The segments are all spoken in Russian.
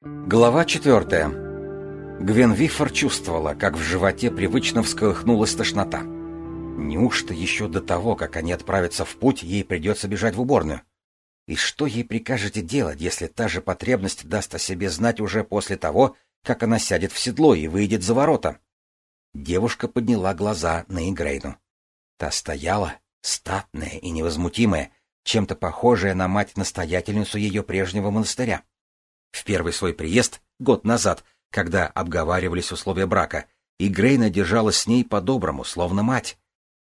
Глава четвертая. Гвен Вифор чувствовала, как в животе привычно всколыхнулась тошнота. Неужто еще до того, как они отправятся в путь, ей придется бежать в уборную? И что ей прикажете делать, если та же потребность даст о себе знать уже после того, как она сядет в седло и выйдет за ворота? Девушка подняла глаза на Игрейну. Та стояла, статная и невозмутимая, чем-то похожая на мать-настоятельницу ее прежнего монастыря. В первый свой приезд, год назад, когда обговаривались условия брака, Игрейна держалась с ней по-доброму, словно мать.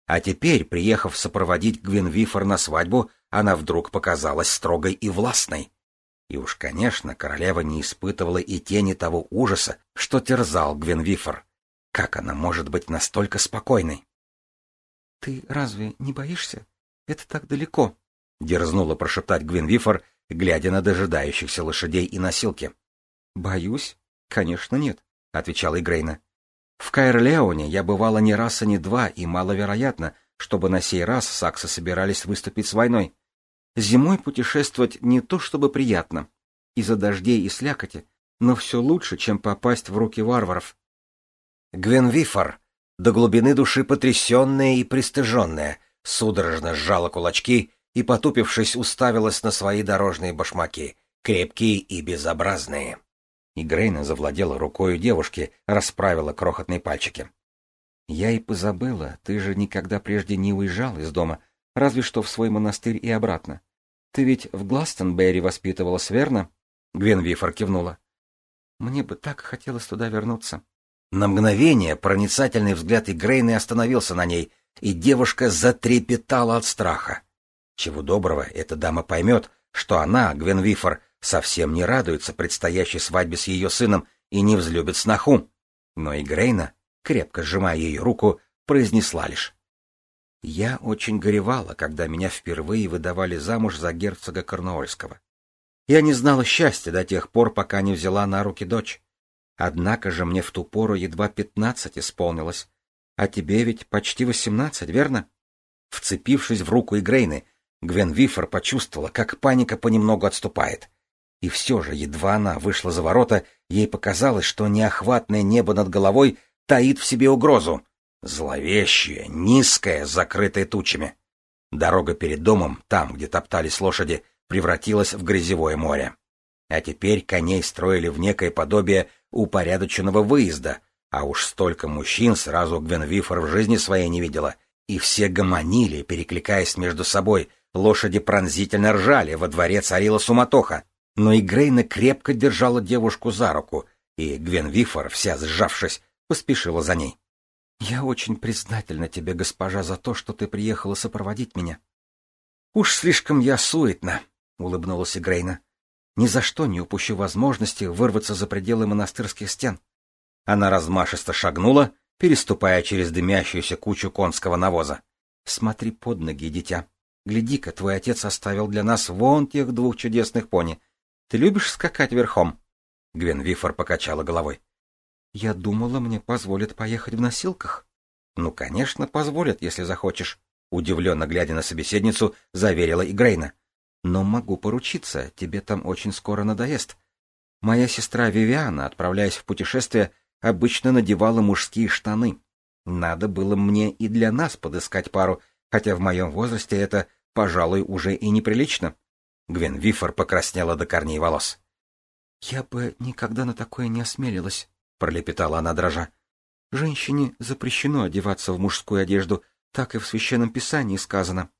А теперь, приехав сопроводить Гвинвифор на свадьбу, она вдруг показалась строгой и властной. И уж, конечно, королева не испытывала и тени того ужаса, что терзал Гвинвифор. Как она может быть настолько спокойной? — Ты разве не боишься? Это так далеко, — дерзнула прошептать Гвинвифор, глядя на дожидающихся лошадей и носилки. — Боюсь? Конечно, нет, — отвечала Игрейна. — В Кайрлеоне я бывала не раз и не два, и маловероятно, чтобы на сей раз саксы собирались выступить с войной. Зимой путешествовать не то чтобы приятно, из-за дождей и слякоти, но все лучше, чем попасть в руки варваров. Гвен Вифор, до глубины души потрясенная и пристыженная, судорожно сжала кулачки и, потупившись, уставилась на свои дорожные башмаки, крепкие и безобразные. И Грейна завладела рукою девушки, расправила крохотные пальчики. «Я и позабыла, ты же никогда прежде не уезжал из дома, разве что в свой монастырь и обратно. Ты ведь в Гластонберри воспитывалась, верно?» Гвен Вифор кивнула. «Мне бы так хотелось туда вернуться». На мгновение проницательный взгляд Игрейны остановился на ней, и девушка затрепетала от страха. Чего доброго, эта дама поймет, что она, Гвен Вифор, совсем не радуется предстоящей свадьбе с ее сыном и не взлюбит сноху. Но Игрейна, крепко сжимая ее руку, произнесла лишь. «Я очень горевала, когда меня впервые выдавали замуж за герцога Корнуольского. Я не знала счастья до тех пор, пока не взяла на руки дочь. Однако же мне в ту пору едва пятнадцать исполнилось. А тебе ведь почти восемнадцать, верно? Вцепившись в руку Игрейны, Гвен Вифор почувствовала, как паника понемногу отступает. И все же, едва она вышла за ворота, ей показалось, что неохватное небо над головой таит в себе угрозу. Зловещее, низкое, закрытое тучами. Дорога перед домом, там, где топтались лошади, превратилась в грязевое море. А теперь коней строили в некое подобие упорядоченного выезда, а уж столько мужчин сразу Гвенвифор в жизни своей не видела, и все гомонили, перекликаясь между собой, лошади пронзительно ржали, во дворе царила суматоха. Но и Грейна крепко держала девушку за руку, и Гвенвифор, вся сжавшись, поспешила за ней. — Я очень признательна тебе, госпожа, за то, что ты приехала сопроводить меня. — Уж слишком я суетна, — улыбнулась Грейна. Ни за что не упущу возможности вырваться за пределы монастырских стен. Она размашисто шагнула, переступая через дымящуюся кучу конского навоза. — Смотри под ноги, дитя. Гляди-ка, твой отец оставил для нас вон тех двух чудесных пони. Ты любишь скакать верхом? Гвен Вифор покачала головой. — Я думала, мне позволят поехать в носилках. — Ну, конечно, позволят, если захочешь. Удивленно глядя на собеседницу, заверила Игрейна. Но могу поручиться, тебе там очень скоро надоест. Моя сестра Вивиана, отправляясь в путешествие, обычно надевала мужские штаны. Надо было мне и для нас подыскать пару, хотя в моем возрасте это, пожалуй, уже и неприлично. Гвен Вифор покраснела до корней волос. — Я бы никогда на такое не осмелилась, — пролепетала она дрожа. — Женщине запрещено одеваться в мужскую одежду, так и в священном писании сказано.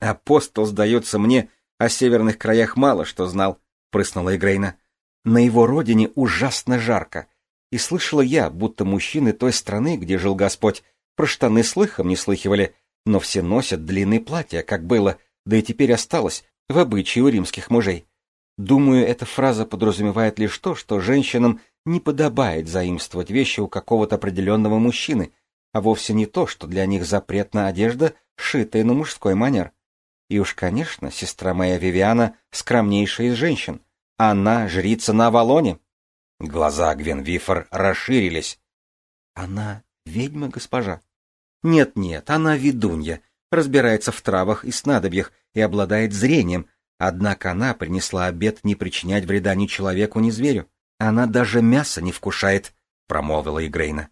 Апостол, сдается мне, о северных краях мало что знал, — прыснула Игрейна. На его родине ужасно жарко. И слышала я, будто мужчины той страны, где жил Господь, про штаны слыхом не слыхивали, но все носят длинные платья, как было, да и теперь осталось, в обычае у римских мужей. Думаю, эта фраза подразумевает лишь то, что женщинам не подобает заимствовать вещи у какого-то определенного мужчины, а вовсе не то, что для них запретна одежда, шитая на мужской манер. И уж, конечно, сестра моя Вивиана скромнейшая из женщин. Она жрица на Авалоне. Глаза Гвен Вифор расширились. Она ведьма, госпожа? Нет-нет, она ведунья, разбирается в травах и снадобьях и обладает зрением, однако она принесла обет не причинять вреда ни человеку, ни зверю. Она даже мясо не вкушает, — промолвила Игрейна.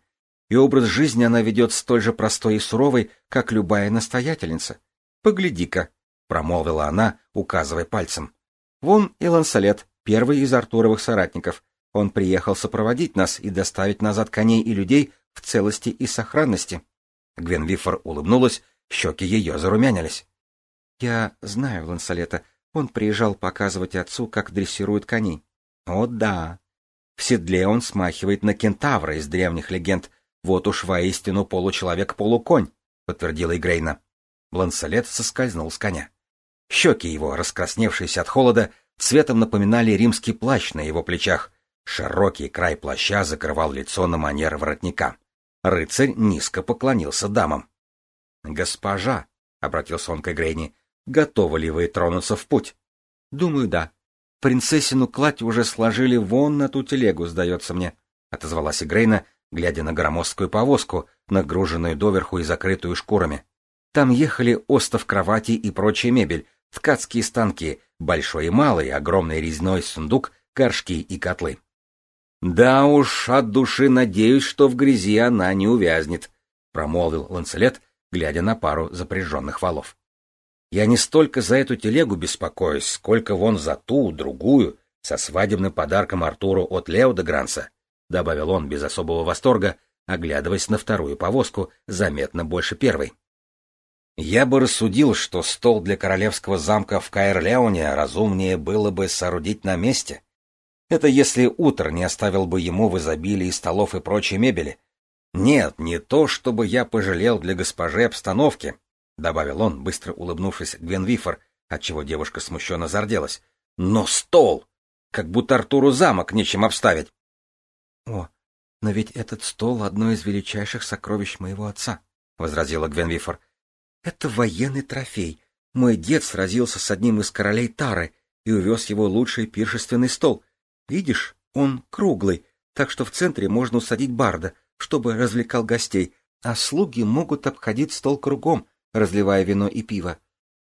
И образ жизни она ведет столь же простой и суровый, как любая настоятельница. Погляди-ка, — промолвила она, указывая пальцем. Вон и Лансалет, первый из Артуровых соратников. Он приехал сопроводить нас и доставить назад коней и людей в целости и сохранности. Гвенвифор улыбнулась, щеки ее зарумянились. — Я знаю Лансалета. Он приезжал показывать отцу, как дрессируют коней. — О, да. В седле он смахивает на кентавра из древних легенд. Вот уж воистину получеловек-полуконь, — подтвердила Игрейна. Лансалет соскользнул с коня. Щеки его, раскрасневшиеся от холода, цветом напоминали римский плащ на его плечах. Широкий край плаща закрывал лицо на манер воротника. Рыцарь низко поклонился дамам. — Госпожа, — обратился он к Игрейне, — готовы ли вы тронуться в путь? — Думаю, да. Принцессину кладь уже сложили вон на ту телегу, сдается мне, — отозвалась Игрейна, глядя на громоздкую повозку, нагруженную доверху и закрытую шкурами. Там ехали остов кровати и прочая мебель, ткацкие станки, большой и малый, огромный резной сундук, горшки и котлы. Да уж, от души надеюсь, что в грязи она не увязнет, промолвил Ланцелет, глядя на пару запряженных валов. Я не столько за эту телегу беспокоюсь, сколько вон за ту, другую, со свадебным подарком Артуру от Лео де Гранса, добавил он без особого восторга, оглядываясь на вторую повозку, заметно больше первой. Я бы рассудил, что стол для королевского замка в Каэрлеоне разумнее было бы соорудить на месте. Это если утро не оставил бы ему в изобилии столов и прочей мебели. Нет, не то, чтобы я пожалел для госпожи обстановки, — добавил он, быстро улыбнувшись Гвенвифор, отчего девушка смущенно зарделась. — Но стол! Как будто Артуру замок нечем обставить. — О, но ведь этот стол — одно из величайших сокровищ моего отца, — возразила Гвенвифор. Это военный трофей. Мой дед сразился с одним из королей Тары и увез его лучший пиршественный стол. Видишь, он круглый, так что в центре можно усадить барда, чтобы развлекал гостей, а слуги могут обходить стол кругом, разливая вино и пиво.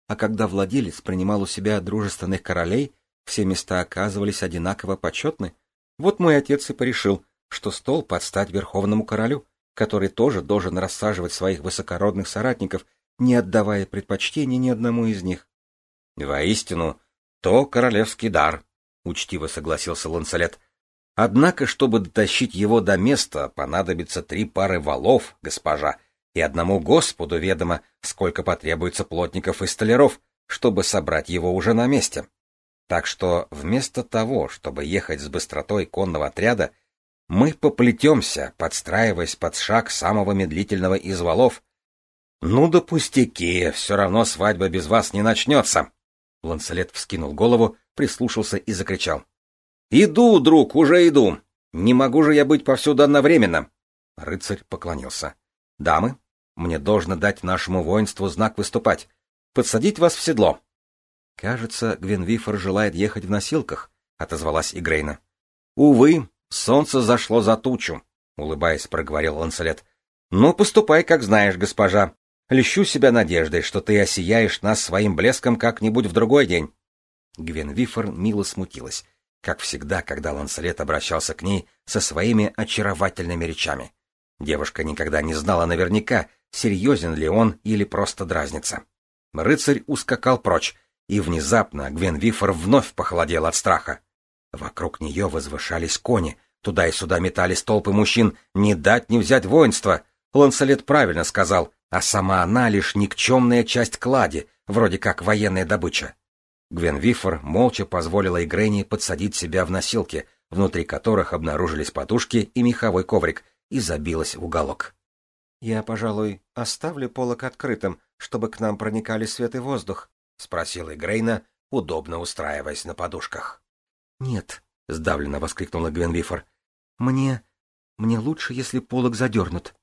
А когда владелец принимал у себя дружественных королей, все места оказывались одинаково почетны. Вот мой отец и порешил, что стол под стать верховному королю, который тоже должен рассаживать своих высокородных соратников не отдавая предпочтения ни одному из них. — Воистину, то королевский дар, — учтиво согласился Ланселет. — Однако, чтобы дотащить его до места, понадобится три пары валов, госпожа, и одному Господу ведомо, сколько потребуется плотников и столяров, чтобы собрать его уже на месте. Так что вместо того, чтобы ехать с быстротой конного отряда, мы поплетемся, подстраиваясь под шаг самого медлительного из валов, «Ну да пустяки, все равно свадьба без вас не начнется!» Ланселет вскинул голову, прислушался и закричал. «Иду, друг, уже иду! Не могу же я быть повсюду одновременно!» Рыцарь поклонился. «Дамы, мне должно дать нашему воинству знак выступать. Подсадить вас в седло!» «Кажется, Гвенвифор желает ехать в носилках», — отозвалась Игрейна. «Увы, солнце зашло за тучу», — улыбаясь, проговорил Ланселет. «Ну, поступай, как знаешь, госпожа. Лещу себя надеждой, что ты осияешь нас своим блеском как-нибудь в другой день. Гвен Вифор мило смутилась, как всегда, когда Ланселет обращался к ней со своими очаровательными речами. Девушка никогда не знала наверняка, серьезен ли он или просто дразнится. Рыцарь ускакал прочь, и внезапно Гвен Вифор вновь похолодел от страха. Вокруг нее возвышались кони, туда и сюда метались толпы мужчин, не дать не взять воинство. Ланселет правильно сказал, а сама она лишь никчемная часть клади, вроде как военная добыча. Гвен Вифор молча позволила Игрене подсадить себя в носилки, внутри которых обнаружились подушки и меховой коврик, и забилась в уголок. — Я, пожалуй, оставлю полок открытым, чтобы к нам проникали свет и воздух, — спросила Игрейна, удобно устраиваясь на подушках. — Нет, — сдавленно воскликнула Гвен Вифор. — Мне... мне лучше, если полок задернут.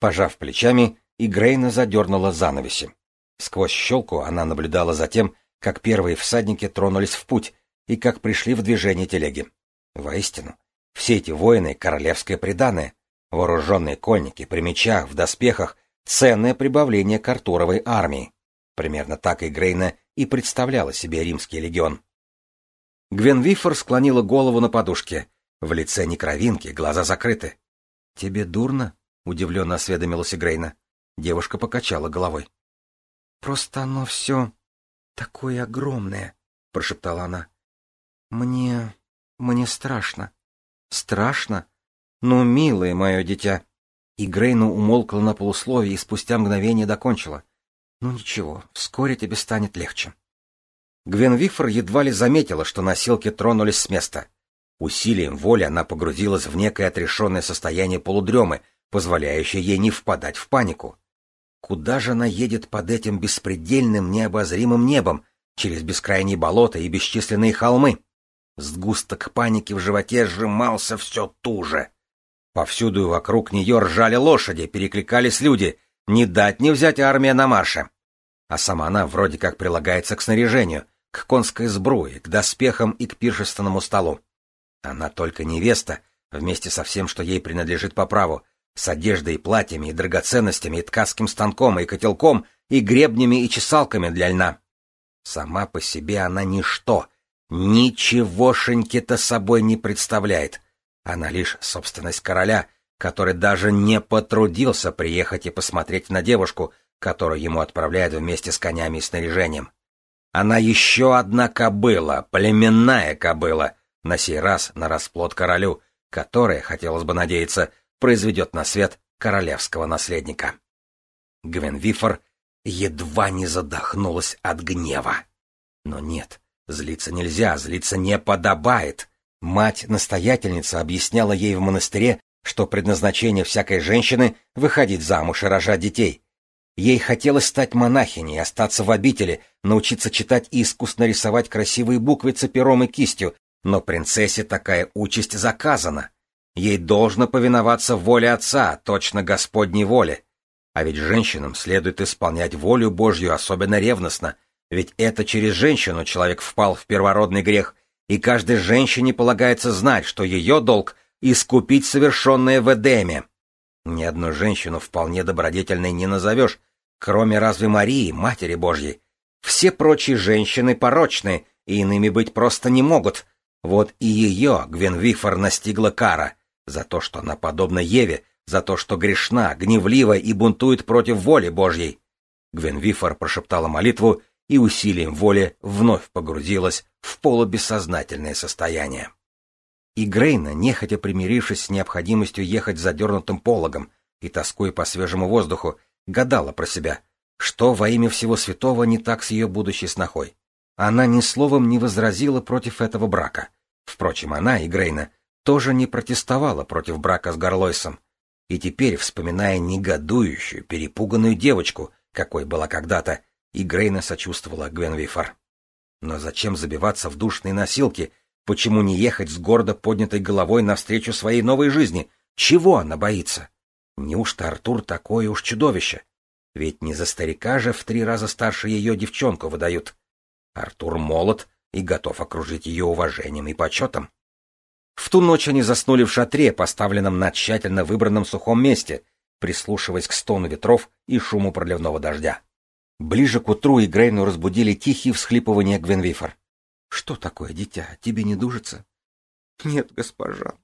Пожав плечами, и задернула занавеси. Сквозь щелку она наблюдала за тем, как первые всадники тронулись в путь и как пришли в движение телеги. Воистину, все эти воины — королевское преданное, вооруженные конники, при мечах, в доспехах, ценное прибавление к Артуровой армии. Примерно так и и представляла себе римский легион. Гвенвифор склонила голову на подушке, В лице не кровинки, глаза закрыты. — Тебе дурно? — удивленно осведомилась Грейна. Девушка покачала головой. — Просто оно все такое огромное, — прошептала она. — Мне... мне страшно. — Страшно? Ну, милое мое дитя. И Грейна умолкла на полусловие и спустя мгновение докончила. — Ну ничего, вскоре тебе станет легче. Гвен Вифор едва ли заметила, что носилки тронулись с места. Усилием воли она погрузилась в некое отрешенное состояние полудремы, позволяющее ей не впадать в панику. Куда же она едет под этим беспредельным необозримым небом, через бескрайние болота и бесчисленные холмы? Сгусток паники в животе сжимался все туже. Повсюду вокруг нее ржали лошади, перекликались люди. Не дать не взять армия на марше. А сама она вроде как прилагается к снаряжению, к конской сбруе, к доспехам и к пиршественному столу. Она только невеста, вместе со всем, что ей принадлежит по праву, с одеждой и платьями, и драгоценностями, и ткацким станком, и котелком, и гребнями, и чесалками для льна. Сама по себе она ничто, ничегошеньки-то собой не представляет. Она лишь собственность короля, который даже не потрудился приехать и посмотреть на девушку, которую ему отправляют вместе с конями и снаряжением. Она еще одна кобыла, племенная кобыла, на сей раз на расплод королю, которая, хотелось бы надеяться, произведет на свет королевского наследника. Гвен Вифор едва не задохнулась от гнева. Но нет, злиться нельзя, злиться не подобает. Мать-настоятельница объясняла ей в монастыре, что предназначение всякой женщины — выходить замуж и рожать детей. Ей хотелось стать монахиней, остаться в обители, научиться читать и искусно рисовать красивые буквицы пером и кистью, но принцессе такая участь заказана. Ей должно повиноваться воле отца, точно Господней воле. А ведь женщинам следует исполнять волю Божью особенно ревностно, ведь это через женщину человек впал в первородный грех, и каждой женщине полагается знать, что ее долг — искупить совершенное в Эдеме. Ни одну женщину вполне добродетельной не назовешь, кроме разве Марии, Матери Божьей. Все прочие женщины порочны, и иными быть просто не могут. Вот и ее Гвенвифор настигла кара, за то, что она подобна Еве, за то, что грешна, гневлива и бунтует против воли Божьей. Гвенвифор прошептала молитву и усилием воли вновь погрузилась в полубессознательное состояние. И Грейна, нехотя примирившись с необходимостью ехать задернутым пологом и тоскуя по свежему воздуху, гадала про себя, что во имя всего святого не так с ее будущей снохой. Она ни словом не возразила против этого брака. Впрочем, она и Грейна тоже не протестовала против брака с Гарлойсом. И теперь, вспоминая негодующую, перепуганную девочку, какой была когда-то, и Грейна сочувствовала Гвенвифор. Но зачем забиваться в душные носилки? Почему не ехать с гордо поднятой головой навстречу своей новой жизни? Чего она боится? Неужто Артур такое уж чудовище? Ведь не за старика же в три раза старше ее девчонку выдают. Артур молод и готов окружить ее уважением и почетом. В ту ночь они заснули в шатре, поставленном на тщательно выбранном сухом месте, прислушиваясь к стону ветров и шуму проливного дождя. Ближе к утру и Грейну разбудили тихие всхлипывания Гвенвифор. — Что такое, дитя, тебе не дужится? — Нет, госпожа.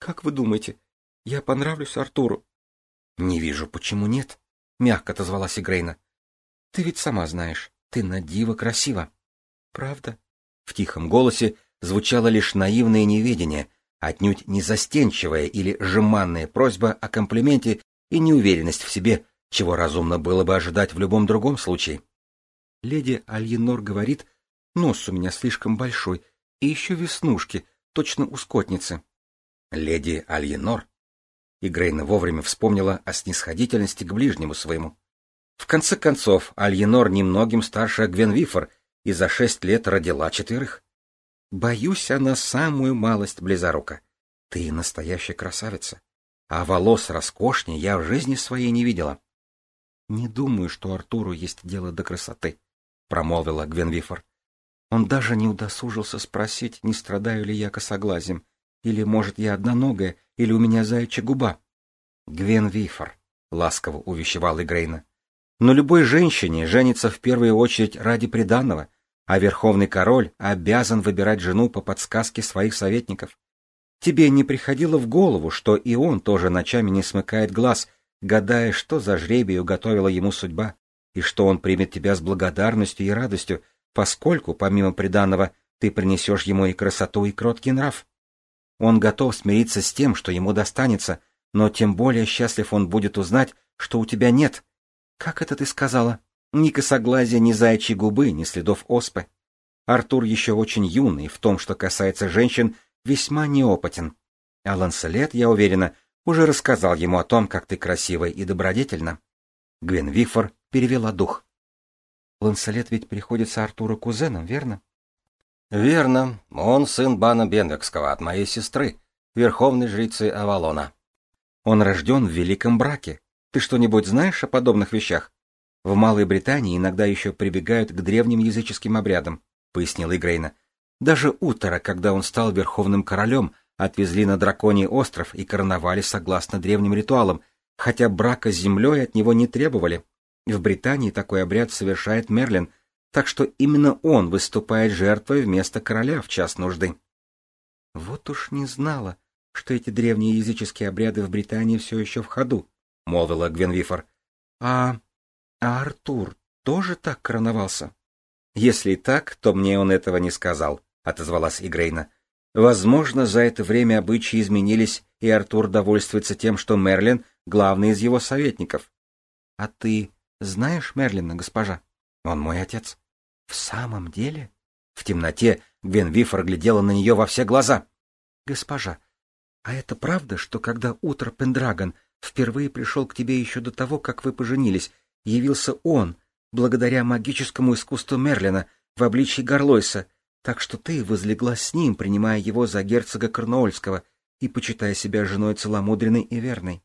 Как вы думаете, я понравлюсь Артуру? — Не вижу, почему нет, — мягко отозвалась Игрейна. — Ты ведь сама знаешь, ты на диво красива. — Правда? В тихом голосе звучало лишь наивное неведение, отнюдь не застенчивая или жеманная просьба о комплименте и неуверенность в себе, чего разумно было бы ожидать в любом другом случае. Леди Альенор говорит, нос у меня слишком большой, и еще веснушки, точно у скотницы. Леди Альенор? И Грейна вовремя вспомнила о снисходительности к ближнему своему. В конце концов, Альенор немногим старше Гвенвифор и за шесть лет родила четверых. Боюсь, она самую малость близорука. Ты настоящая красавица. А волос роскошнее я в жизни своей не видела. — Не думаю, что Артуру есть дело до красоты, — промолвила Гвенвифор. Он даже не удосужился спросить, не страдаю ли я косоглазием, или, может, я одноногая, или у меня заячья губа. — Гвенвифор, — ласково увещевал Игрейна. — Но любой женщине женится в первую очередь ради приданного, а верховный король обязан выбирать жену по подсказке своих советников. Тебе не приходило в голову, что и он тоже ночами не смыкает глаз, гадая, что за жребий уготовила ему судьба, и что он примет тебя с благодарностью и радостью, поскольку, помимо приданного, ты принесешь ему и красоту, и кроткий нрав. Он готов смириться с тем, что ему достанется, но тем более счастлив он будет узнать, что у тебя нет. Как это ты сказала? Ни косоглазия, ни заячьей губы, ни следов оспы. Артур еще очень юный, в том, что касается женщин, весьма неопытен. А Ланселет, я уверена, уже рассказал ему о том, как ты красива и добродетельна. Гвен Вифор перевела дух. Ланселет ведь приходится Артуру кузеном, верно? Верно. Он сын Бана Бенвекского от моей сестры, верховной жрицы Авалона. Он рожден в великом браке. Ты что-нибудь знаешь о подобных вещах? В Малой Британии иногда еще прибегают к древним языческим обрядам, пояснила Игрейна. Даже Утора, когда он стал верховным королем, отвезли на Драконий остров и короновали согласно древним ритуалам, хотя брака с землей от него не требовали. В Британии такой обряд совершает Мерлин, так что именно он выступает жертвой вместо короля в час нужды. Вот уж не знала, что эти древние языческие обряды в Британии все еще в ходу, — молвила Гвенвифор. — А... а Артур тоже так короновался? — Если так, то мне он этого не сказал, — отозвалась Игрейна. — Возможно, за это время обычаи изменились, и Артур довольствуется тем, что Мерлин — главный из его советников. — А ты знаешь Мерлина, госпожа? Он мой отец. — В самом деле? В темноте Гвенвифор глядела на нее во все глаза. — Госпожа, а это правда, что когда утро Пендрагон впервые пришел к тебе еще до того, как вы поженились, явился он, благодаря магическому искусству Мерлина, в обличии Горлойса, так что ты возлегла с ним, принимая его за герцога Корнуольского и почитая себя женой целомудренной и верной?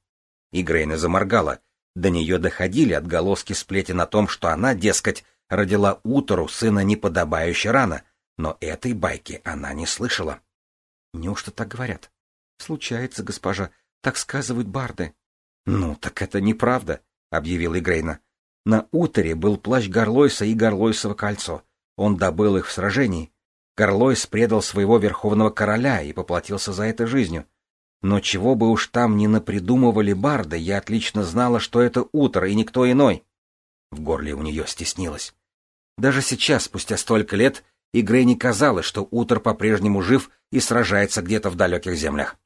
И Грейна заморгала. До нее доходили отголоски сплетен о том, что она, дескать, родила Утору сына неподобающе рано, но этой байки она не слышала. Неужто так говорят? Случается, госпожа, так сказывают барды. Ну, так это неправда, объявил Игрейна. На утере был плащ Горлойса и Горлойсово кольцо. Он добыл их в сражении. Горлойс предал своего верховного короля и поплатился за это жизнью. Но чего бы уж там ни напридумывали барды, я отлично знала, что это утро и никто иной. В горле у нее стеснилось. Даже сейчас, спустя столько лет, Игре не казалось, что Утор по-прежнему жив и сражается где-то в далеких землях.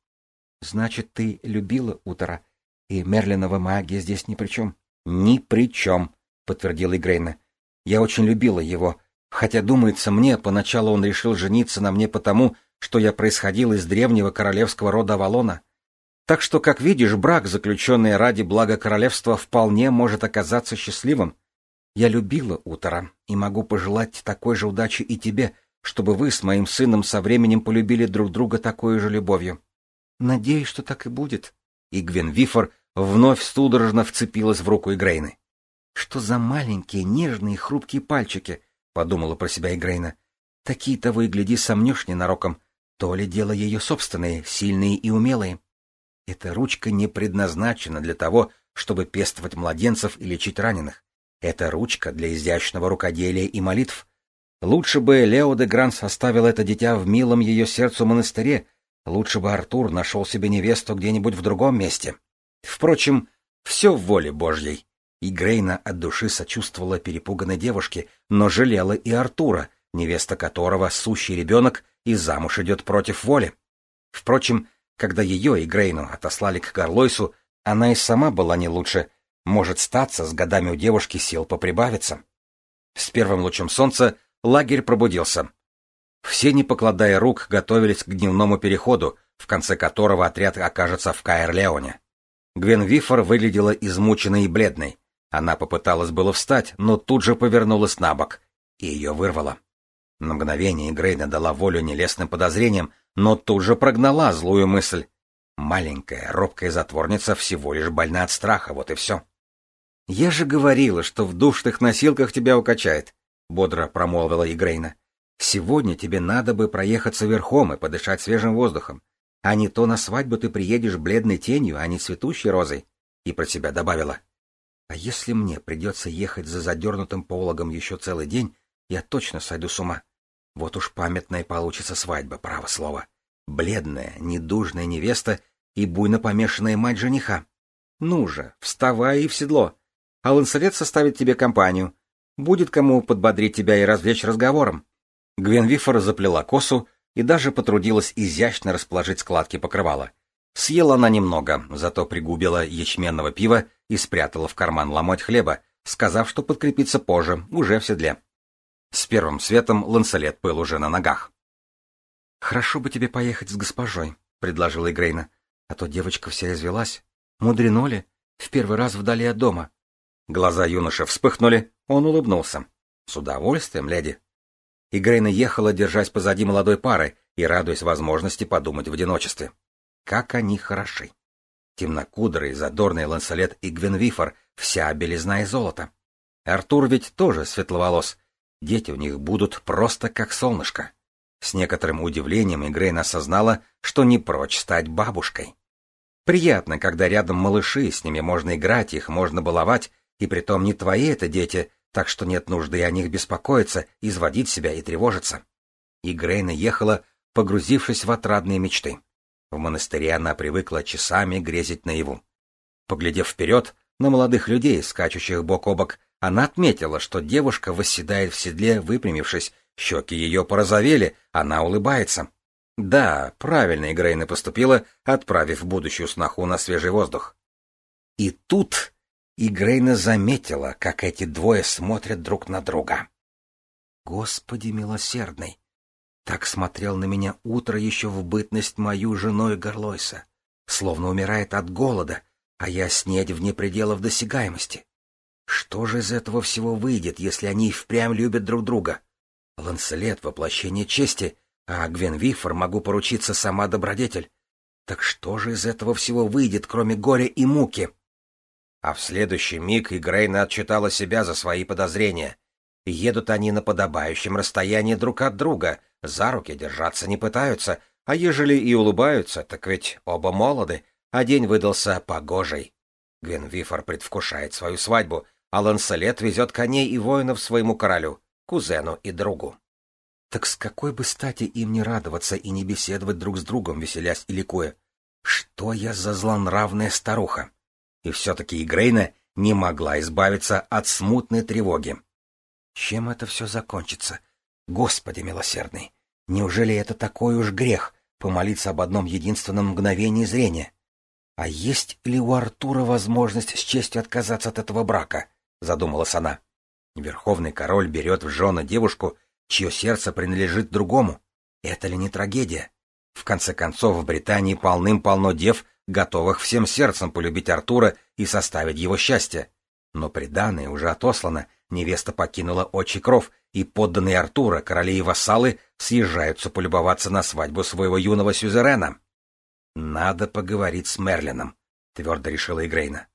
Значит, ты любила Утора, и Мерлинова магия здесь ни при чем? Ни при чем, подтвердила Игрейна. Я очень любила его, хотя, думается мне, поначалу он решил жениться на мне потому, что я происходил из древнего королевского рода Авалона. Так что, как видишь, брак, заключенный ради блага королевства, вполне может оказаться счастливым. Я любила Утора и могу пожелать такой же удачи и тебе, чтобы вы с моим сыном со временем полюбили друг друга такой же любовью. Надеюсь, что так и будет. И Гвен Вифор вновь судорожно вцепилась в руку Игрейны. Что за маленькие, нежные, хрупкие пальчики, подумала про себя Игрейна. Такие того и гляди сомнешь ненароком. То ли дело ее собственные, сильные и умелые. Эта ручка не предназначена для того, чтобы пестовать младенцев и лечить раненых. Это ручка для изящного рукоделия и молитв. Лучше бы Лео де Гранс оставил это дитя в милом ее сердцу монастыре, Лучше бы Артур нашел себе невесту где-нибудь в другом месте. Впрочем, все в воле Божьей. И Грейна от души сочувствовала перепуганной девушке, но жалела и Артура, невеста которого сущий ребенок и замуж идет против воли. Впрочем, когда ее и Грейну отослали к Гарлойсу, она и сама была не лучше. Может статься, с годами у девушки сил поприбавиться. С первым лучом солнца лагерь пробудился. Все, не покладая рук, готовились к дневному переходу, в конце которого отряд окажется в Каэр-Леоне. Гвен Вифор выглядела измученной и бледной. Она попыталась было встать, но тут же повернулась на бок, и ее вырвало. На мгновение Грейна дала волю нелестным подозрениям, но тут же прогнала злую мысль. Маленькая, робкая затворница всего лишь больна от страха, вот и все. — Я же говорила, что в душных носилках тебя укачает, — бодро промолвила Игрейна. Сегодня тебе надо бы проехаться верхом и подышать свежим воздухом. А не то на свадьбу ты приедешь бледной тенью, а не цветущей розой. И про себя добавила. А если мне придется ехать за задернутым пологом еще целый день, я точно сойду с ума. Вот уж памятная получится свадьба, право слово. Бледная, недужная невеста и буйно помешанная мать жениха. Ну же, вставай и в седло. А Ланселет составит тебе компанию. Будет кому подбодрить тебя и развлечь разговором. Гвенвифор заплела косу и даже потрудилась изящно расположить складки покрывала. Съела она немного, зато пригубила ячменного пива и спрятала в карман ломоть хлеба, сказав, что подкрепится позже, уже в седле. С первым светом Ланселет был уже на ногах. «Хорошо бы тебе поехать с госпожой», — предложила Игрейна. «А то девочка вся извелась. Мудрено ли? В первый раз вдали от дома». Глаза юноши вспыхнули, он улыбнулся. «С удовольствием, леди». Игрейна ехала, держась позади молодой пары и радуясь возможности подумать в одиночестве. Как они хороши! Темнокудрый, задорный Ланселет и Гвенвифор, вся белизна и золото. Артур ведь тоже светловолос. Дети у них будут просто как солнышко. С некоторым удивлением Игрейн осознала, что не прочь стать бабушкой. Приятно, когда рядом малыши, с ними можно играть, их можно баловать, и притом не твои это дети, так что нет нужды о них беспокоиться, изводить себя и тревожиться. И Грейна ехала, погрузившись в отрадные мечты. В монастыре она привыкла часами грезить наяву. Поглядев вперед на молодых людей, скачущих бок о бок, она отметила, что девушка восседает в седле, выпрямившись, щеки ее порозовели, она улыбается. Да, правильно Игрейна поступила, отправив будущую сноху на свежий воздух. И тут Игрейна заметила, как эти двое смотрят друг на друга. Господи милосердный! Так смотрел на меня утро еще в бытность мою женой Горлойса, словно умирает от голода, а я снедь вне пределов досягаемости. Что же из этого всего выйдет, если они впрямь любят друг друга? Ланселет — воплощение чести, а Гвенвифор могу поручиться сама добродетель. Так что же из этого всего выйдет, кроме горя и муки? А в следующий миг Игрейна отчитала себя за свои подозрения. Едут они на подобающем расстоянии друг от друга — за руки держаться не пытаются, а ежели и улыбаются, так ведь оба молоды, а день выдался погожий. Гвенвифор предвкушает свою свадьбу, а Ланселет везет коней и воинов своему королю, кузену и другу. Так с какой бы стати им не радоваться и не беседовать друг с другом, веселясь и ликуя? Что я за злонравная старуха? И все-таки Игрейна не могла избавиться от смутной тревоги. Чем это все закончится? Господи милосердный, неужели это такой уж грех помолиться об одном единственном мгновении зрения? А есть ли у Артура возможность с честью отказаться от этого брака? Задумалась она. Верховный король берет в жены девушку, чье сердце принадлежит другому. Это ли не трагедия? В конце концов, в Британии полным-полно дев, готовых всем сердцем полюбить Артура и составить его счастье. Но преданное уже отослано, невеста покинула отчий кров, и подданные Артура, короли и вассалы, съезжаются полюбоваться на свадьбу своего юного сюзерена. «Надо поговорить с Мерлином», — твердо решила Игрейна.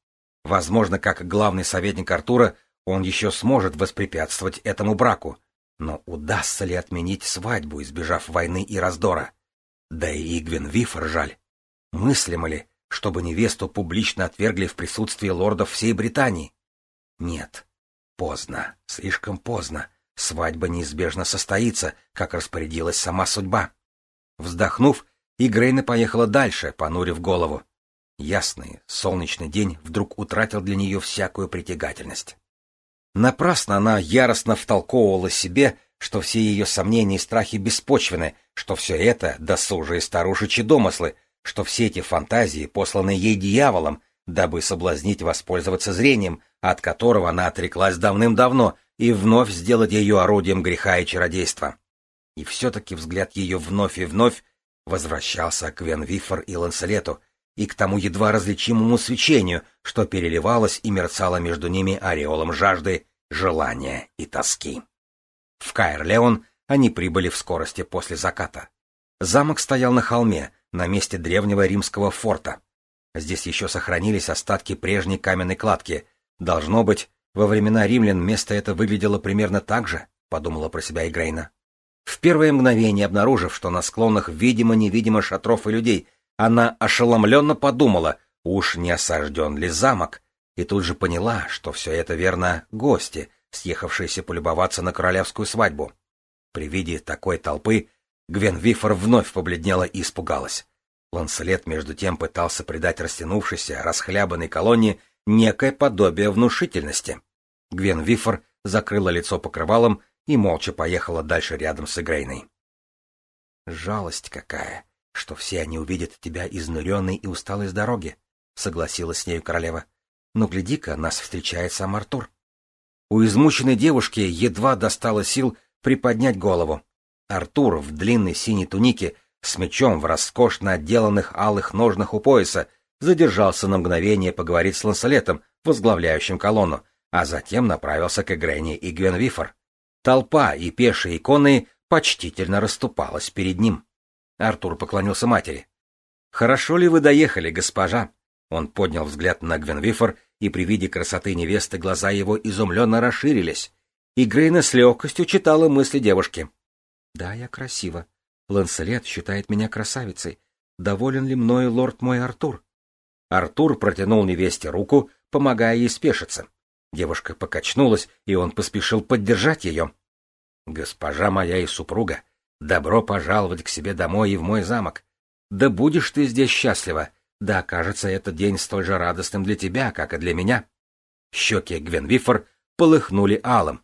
«Возможно, как главный советник Артура, он еще сможет воспрепятствовать этому браку. Но удастся ли отменить свадьбу, избежав войны и раздора? Да и Игвин Вифор жаль. Мыслимо ли, чтобы невесту публично отвергли в присутствии лордов всей Британии? Нет. Поздно, слишком поздно. Свадьба неизбежно состоится, как распорядилась сама судьба. Вздохнув, Игрейна поехала дальше, понурив голову. Ясный, солнечный день вдруг утратил для нее всякую притягательность. Напрасно она яростно втолковывала себе, что все ее сомнения и страхи беспочвены, что все это досужие старушечьи домыслы, что все эти фантазии посланы ей дьяволом, дабы соблазнить воспользоваться зрением, от которого она отреклась давным-давно, и вновь сделать ее орудием греха и чародейства. И все-таки взгляд ее вновь и вновь возвращался к Венвифор и Ланселету, и к тому едва различимому свечению, что переливалось и мерцало между ними ореолом жажды, желания и тоски. В Каэр-Леон они прибыли в скорости после заката. Замок стоял на холме, на месте древнего римского форта. Здесь еще сохранились остатки прежней каменной кладки. Должно быть, во времена римлян место это выглядело примерно так же, подумала про себя Игрейна. В первое мгновение обнаружив, что на склонах видимо-невидимо шатров и людей, она ошеломленно подумала, уж не осажден ли замок, и тут же поняла, что все это верно гости, съехавшиеся полюбоваться на королевскую свадьбу. При виде такой толпы Гвен Вифор вновь побледнела и испугалась. Ланселет между тем пытался придать растянувшейся, расхлябанной колонне некое подобие внушительности. Гвен Вифор закрыла лицо покрывалом и молча поехала дальше рядом с Игрейной. «Жалость какая, что все они увидят тебя изнуренной и усталой с дороги», — согласилась с нею королева. «Но гляди-ка, нас встречает сам Артур». У измученной девушки едва достало сил приподнять голову. Артур в длинной синей тунике с мечом в роскошно отделанных алых ножнах у пояса задержался на мгновение поговорить с Ланселетом, возглавляющим колонну, а затем направился к Игрене и Гвенвифор. Толпа и пешие иконы почтительно расступалась перед ним. Артур поклонился матери. «Хорошо ли вы доехали, госпожа?» Он поднял взгляд на Гвенвифор, и при виде красоты невесты глаза его изумленно расширились. И Грейна с легкостью читала мысли девушки. «Да, я красива. Ланселет считает меня красавицей. Доволен ли мною лорд мой Артур?» Артур протянул невесте руку, помогая ей спешиться. Девушка покачнулась, и он поспешил поддержать ее. «Госпожа моя и супруга, добро пожаловать к себе домой и в мой замок. Да будешь ты здесь счастлива, да окажется этот день столь же радостным для тебя, как и для меня». Щеки Гвенвифор полыхнули алым.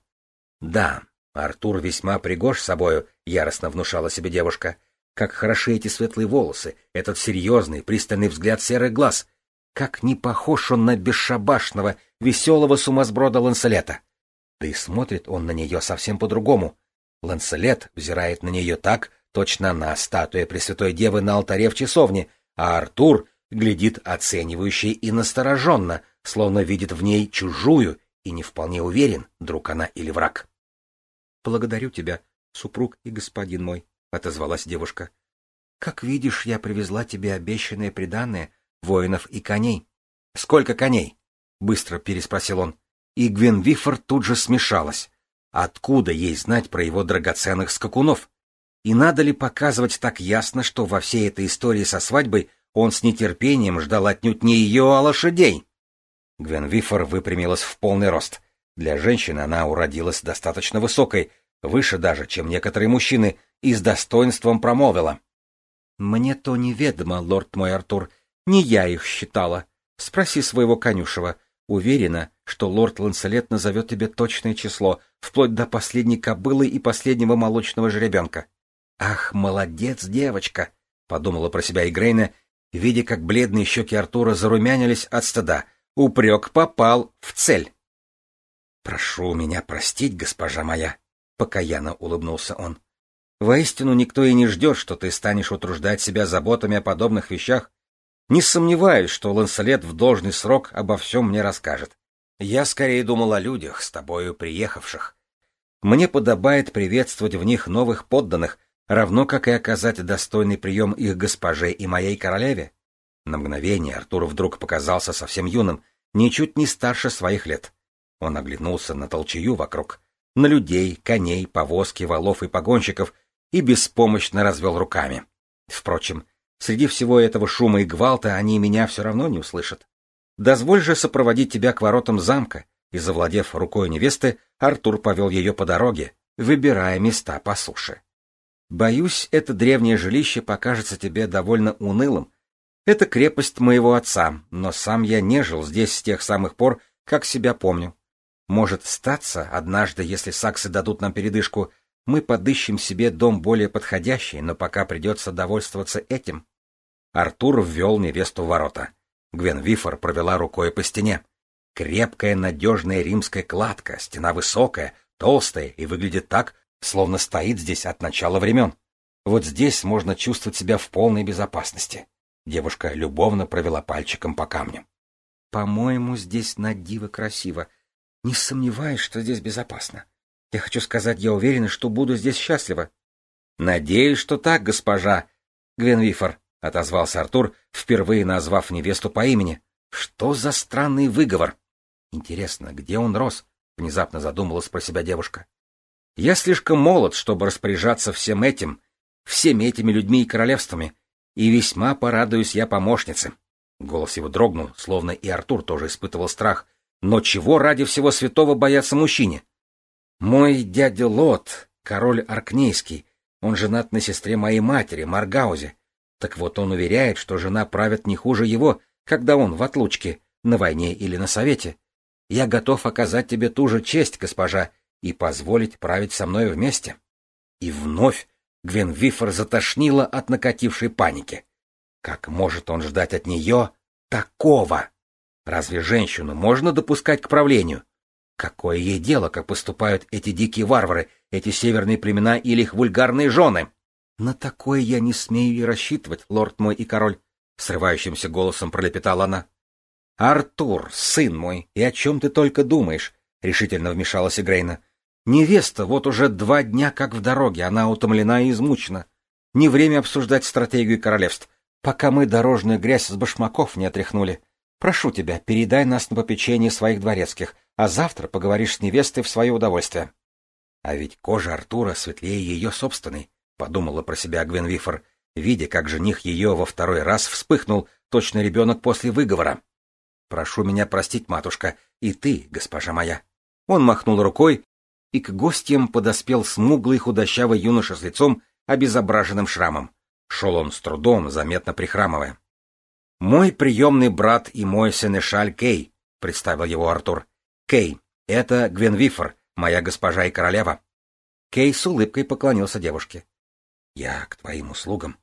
«Да, Артур весьма пригож собою», — яростно внушала себе девушка. «Как хороши эти светлые волосы, этот серьезный, пристальный взгляд серых глаз. Как не похож он на бесшабашного, веселого сумасброда Ланселета. Да и смотрит он на нее совсем по-другому. Ланселет взирает на нее так, точно на статуя Пресвятой Девы на алтаре в часовне, а Артур глядит оценивающе и настороженно, словно видит в ней чужую и не вполне уверен, друг она или враг. — Благодарю тебя, супруг и господин мой, — отозвалась девушка. — Как видишь, я привезла тебе обещанное приданное, воинов и коней. — Сколько коней? — быстро переспросил он. И Гвен Вифор тут же смешалась. Откуда ей знать про его драгоценных скакунов? И надо ли показывать так ясно, что во всей этой истории со свадьбой он с нетерпением ждал отнюдь не ее, а лошадей? Гвен Вифор выпрямилась в полный рост. Для женщины она уродилась достаточно высокой, выше даже, чем некоторые мужчины, и с достоинством промолвила. — Мне то неведомо, лорд мой Артур, не я их считала. Спроси своего конюшева. Уверена, что лорд Ланселет назовет тебе точное число, вплоть до последней кобылы и последнего молочного жеребенка. Ах, молодец, девочка! — подумала про себя Игрейна, видя, как бледные щеки Артура зарумянились от стыда. Упрек попал в цель. «Прошу меня простить, госпожа моя», — покаянно улыбнулся он. «Воистину никто и не ждет, что ты станешь утруждать себя заботами о подобных вещах, не сомневаюсь, что Ланселет в должный срок обо всем мне расскажет. Я скорее думал о людях, с тобою приехавших. Мне подобает приветствовать в них новых подданных, равно как и оказать достойный прием их госпоже и моей королеве. На мгновение Артур вдруг показался совсем юным, ничуть не старше своих лет. Он оглянулся на толчею вокруг, на людей, коней, повозки, валов и погонщиков и беспомощно развел руками. Впрочем, Среди всего этого шума и гвалта они меня все равно не услышат. Дозволь же сопроводить тебя к воротам замка, и, завладев рукой невесты, Артур повел ее по дороге, выбирая места по суше. Боюсь, это древнее жилище покажется тебе довольно унылым. Это крепость моего отца, но сам я не жил здесь с тех самых пор, как себя помню. Может статься, однажды, если саксы дадут нам передышку, мы подыщем себе дом более подходящий, но пока придется довольствоваться этим. Артур ввел невесту в ворота. Гвен Вифор провела рукой по стене. Крепкая, надежная римская кладка, стена высокая, толстая и выглядит так, словно стоит здесь от начала времен. Вот здесь можно чувствовать себя в полной безопасности. Девушка любовно провела пальчиком по камню. По-моему, здесь на диво красиво. Не сомневаюсь, что здесь безопасно. Я хочу сказать, я уверена, что буду здесь счастлива. — Надеюсь, что так, госпожа Гвенвифор, — отозвался Артур, впервые назвав невесту по имени. — Что за странный выговор? — Интересно, где он рос? — внезапно задумалась про себя девушка. — Я слишком молод, чтобы распоряжаться всем этим, всеми этими людьми и королевствами, и весьма порадуюсь я помощнице. Голос его дрогнул, словно и Артур тоже испытывал страх. Но чего ради всего святого бояться мужчине? — мой дядя Лот, король Аркнейский, Он женат на сестре моей матери, Маргаузе. Так вот он уверяет, что жена правит не хуже его, когда он в отлучке, на войне или на совете. Я готов оказать тебе ту же честь, госпожа, и позволить править со мной вместе. И вновь Гвен Вифор затошнила от накатившей паники. Как может он ждать от нее такого? Разве женщину можно допускать к правлению? Какое ей дело, как поступают эти дикие варвары, эти северные племена или их вульгарные жены? На такое я не смею и рассчитывать, лорд мой и король, — срывающимся голосом пролепетала она. — Артур, сын мой, и о чем ты только думаешь? — решительно вмешалась Игрейна. Невеста вот уже два дня как в дороге, она утомлена и измучена. Не время обсуждать стратегию королевств, пока мы дорожную грязь с башмаков не отряхнули. Прошу тебя, передай нас на попечение своих дворецких, а завтра поговоришь с невестой в свое удовольствие. А ведь кожа Артура светлее ее собственной, — подумала про себя Гвенвифор, видя, как жених ее во второй раз вспыхнул, точно ребенок после выговора. «Прошу меня простить, матушка, и ты, госпожа моя». Он махнул рукой, и к гостям подоспел смуглый худощавый юноша с лицом, обезображенным шрамом. Шел он с трудом, заметно прихрамывая. «Мой приемный брат и мой сенешаль Кей», — представил его Артур. «Кей, это Гвенвифор, моя госпожа и королева». Кей с улыбкой поклонился девушке. «Я к твоим услугам».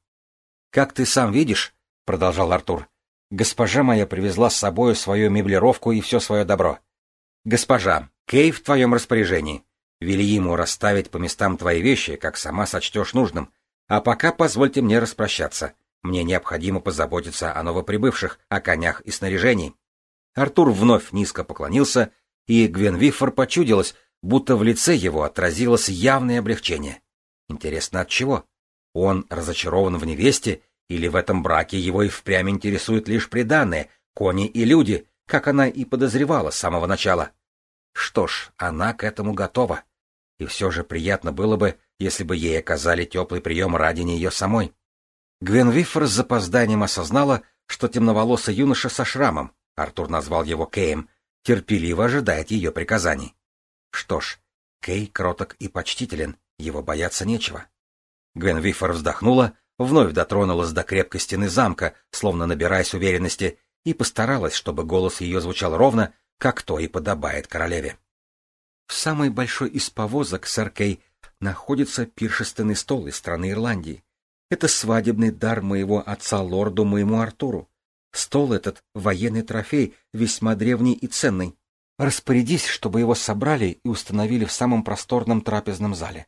«Как ты сам видишь», — продолжал Артур, — «госпожа моя привезла с собой свою меблировку и все свое добро. Госпожа, Кей в твоем распоряжении. Вели ему расставить по местам твои вещи, как сама сочтешь нужным. А пока позвольте мне распрощаться. Мне необходимо позаботиться о новоприбывших, о конях и снаряжении. Артур вновь низко поклонился, и Гвенвифор почудилось, будто в лице его отразилось явное облегчение. Интересно, от чего? Он разочарован в невесте, или в этом браке его и впрямь интересуют лишь приданные, кони и люди, как она и подозревала с самого начала? Что ж, она к этому готова. И все же приятно было бы, если бы ей оказали теплый прием ради нее самой. Гвен Виффер с запозданием осознала, что темноволосый юноша со шрамом, Артур назвал его Кеем, терпеливо ожидает ее приказаний. Что ж, Кей кроток и почтителен, его бояться нечего. Гвен Виффер вздохнула, вновь дотронулась до крепкой стены замка, словно набираясь уверенности, и постаралась, чтобы голос ее звучал ровно, как то и подобает королеве. В самой большой из повозок, сэр Кей, находится пиршественный стол из страны Ирландии. Это свадебный дар моего отца лорду моему Артуру. Стол этот — военный трофей, весьма древний и ценный. Распорядись, чтобы его собрали и установили в самом просторном трапезном зале.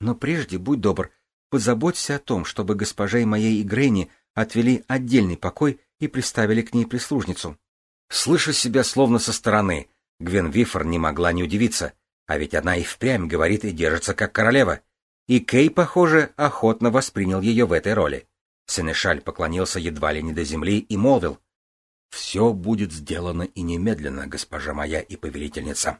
Но прежде, будь добр, позаботься о том, чтобы госпоже моей Игрейне отвели отдельный покой и приставили к ней прислужницу. Слыша себя словно со стороны, Гвен Вифор не могла не удивиться. А ведь она и впрямь говорит и держится как королева. И Кей, похоже, охотно воспринял ее в этой роли. Сенешаль поклонился едва ли не до земли и молвил. — Все будет сделано и немедленно, госпожа моя и повелительница.